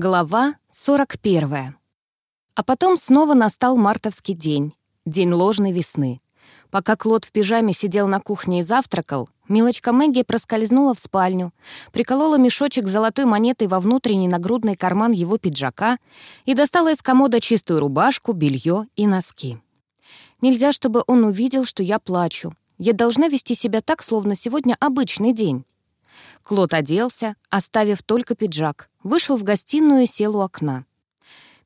Глава 41. А потом снова настал мартовский день, день ложной весны. Пока Клод в пижаме сидел на кухне и завтракал, милочка Мэгги проскользнула в спальню, приколола мешочек с золотой монетой во внутренний нагрудный карман его пиджака и достала из комода чистую рубашку, белье и носки. Нельзя, чтобы он увидел, что я плачу. Я должна вести себя так, словно сегодня обычный день. Клод оделся, оставив только пиджак, вышел в гостиную и сел у окна.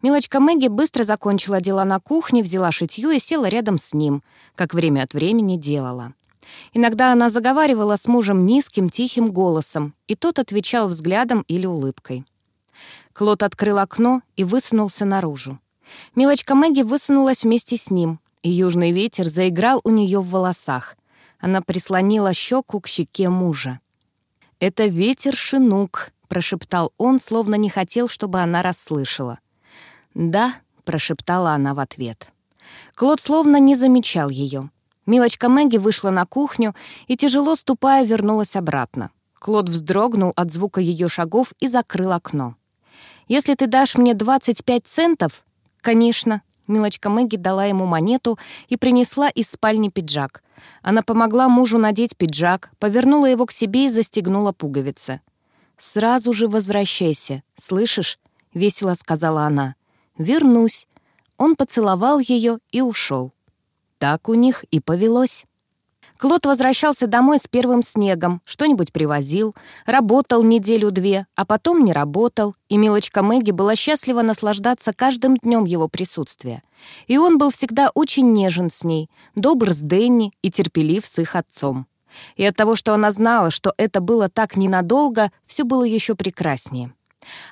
Милочка Мэгги быстро закончила дела на кухне, взяла шитье и села рядом с ним, как время от времени делала. Иногда она заговаривала с мужем низким, тихим голосом, и тот отвечал взглядом или улыбкой. Клод открыл окно и высунулся наружу. Милочка Мэгги высунулась вместе с ним, и южный ветер заиграл у нее в волосах. Она прислонила щеку к щеке мужа. «Это ветер шинук», — прошептал он, словно не хотел, чтобы она расслышала. «Да», — прошептала она в ответ. Клод словно не замечал ее. Милочка Мэгги вышла на кухню и, тяжело ступая, вернулась обратно. Клод вздрогнул от звука ее шагов и закрыл окно. «Если ты дашь мне 25 центов...» «Конечно», Милочка Мэгги дала ему монету и принесла из спальни пиджак. Она помогла мужу надеть пиджак, повернула его к себе и застегнула пуговицы. «Сразу же возвращайся, слышишь?» — весело сказала она. «Вернусь». Он поцеловал ее и ушел. Так у них и повелось. Клод возвращался домой с первым снегом, что-нибудь привозил, работал неделю-две, а потом не работал, и милочка Мэгги была счастлива наслаждаться каждым днем его присутствия. И он был всегда очень нежен с ней, добр с Дэнни и терпелив с их отцом. И от того, что она знала, что это было так ненадолго, все было еще прекраснее.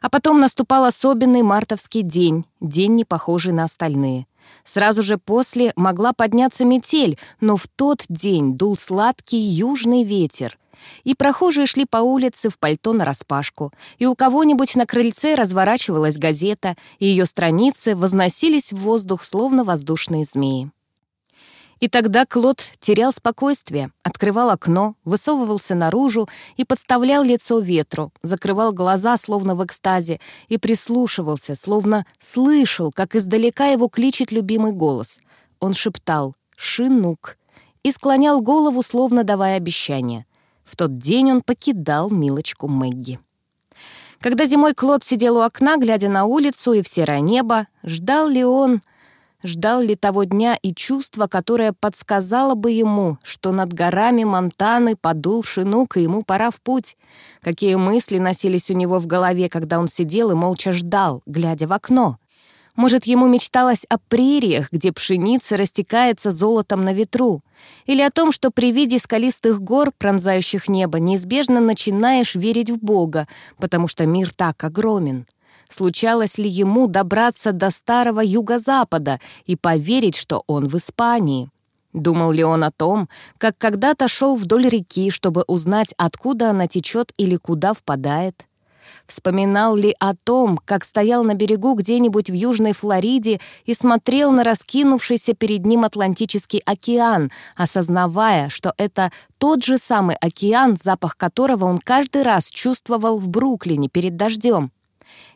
А потом наступал особенный мартовский день, день, не похожий на остальные. Сразу же после могла подняться метель, но в тот день дул сладкий южный ветер. И прохожие шли по улице в пальто нараспашку, и у кого-нибудь на крыльце разворачивалась газета, и ее страницы возносились в воздух, словно воздушные змеи. И тогда Клод терял спокойствие, открывал окно, высовывался наружу и подставлял лицо ветру, закрывал глаза, словно в экстазе, и прислушивался, словно слышал, как издалека его кличет любимый голос. Он шептал «Шинук» и склонял голову, словно давая обещание. В тот день он покидал милочку Мэгги. Когда зимой Клод сидел у окна, глядя на улицу и в серое небо, ждал ли он ждал ли того дня и чувство, которое подсказало бы ему, что над горами Монтаны подул шинук, и ему пора в путь. Какие мысли носились у него в голове, когда он сидел и молча ждал, глядя в окно. Может, ему мечталось о прериях, где пшеница растекается золотом на ветру, или о том, что при виде скалистых гор, пронзающих небо, неизбежно начинаешь верить в Бога, потому что мир так огромен случалось ли ему добраться до старого юго-запада и поверить, что он в Испании. Думал ли он о том, как когда-то шел вдоль реки, чтобы узнать, откуда она течет или куда впадает? Вспоминал ли о том, как стоял на берегу где-нибудь в Южной Флориде и смотрел на раскинувшийся перед ним Атлантический океан, осознавая, что это тот же самый океан, запах которого он каждый раз чувствовал в Бруклине перед дождем?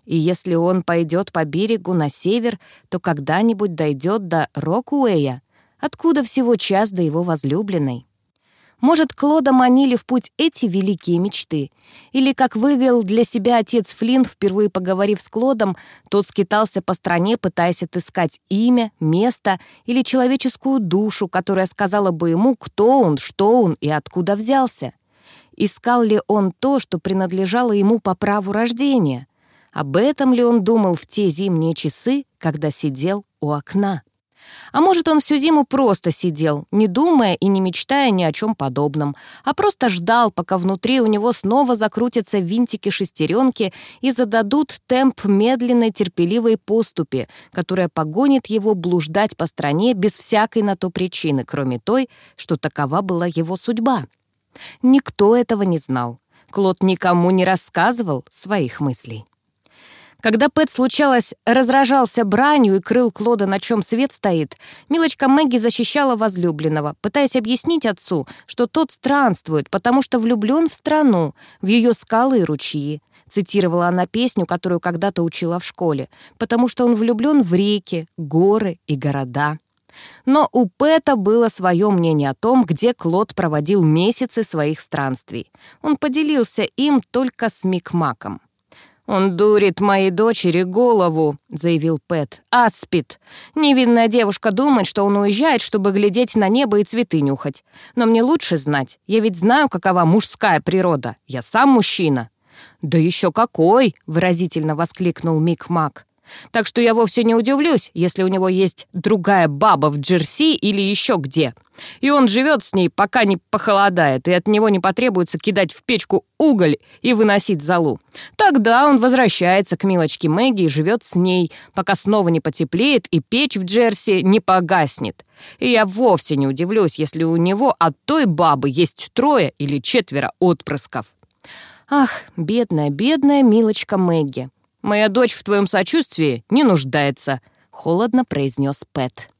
И если он пойдет по берегу на север, то когда-нибудь дойдет до Рокуэя, откуда всего час до его возлюбленной. Может, Клода манили в путь эти великие мечты? Или, как вывел для себя отец Флинн, впервые поговорив с Клодом, тот скитался по стране, пытаясь отыскать имя, место или человеческую душу, которая сказала бы ему, кто он, что он и откуда взялся? Искал ли он то, что принадлежало ему по праву рождения? Об этом ли он думал в те зимние часы, когда сидел у окна? А может, он всю зиму просто сидел, не думая и не мечтая ни о чем подобном, а просто ждал, пока внутри у него снова закрутятся винтики-шестеренки и зададут темп медленной терпеливой поступи, которая погонит его блуждать по стране без всякой на то причины, кроме той, что такова была его судьба. Никто этого не знал. Клод никому не рассказывал своих мыслей. Когда Пэт, случалось, разражался бранью и крыл Клода, на чем свет стоит, милочка Мэгги защищала возлюбленного, пытаясь объяснить отцу, что тот странствует, потому что влюблен в страну, в ее скалы и ручьи, цитировала она песню, которую когда-то учила в школе, потому что он влюблен в реки, горы и города. Но у Пэта было свое мнение о том, где Клод проводил месяцы своих странствий. Он поделился им только с Микмаком. «Он дурит моей дочери голову», — заявил Пэт. «Аспид. Невинная девушка думает, что он уезжает, чтобы глядеть на небо и цветы нюхать. Но мне лучше знать. Я ведь знаю, какова мужская природа. Я сам мужчина». «Да еще какой!» — выразительно воскликнул Мик Мак. Так что я вовсе не удивлюсь, если у него есть другая баба в Джерси или еще где. И он живет с ней, пока не похолодает, и от него не потребуется кидать в печку уголь и выносить залу. Тогда он возвращается к милочке Мэгги и живет с ней, пока снова не потеплеет и печь в Джерси не погаснет. И я вовсе не удивлюсь, если у него от той бабы есть трое или четверо отпрысков. Ах, бедная, бедная милочка Мэгги. «Моя дочь в твоем сочувствии не нуждается», — холодно произнес Пэт.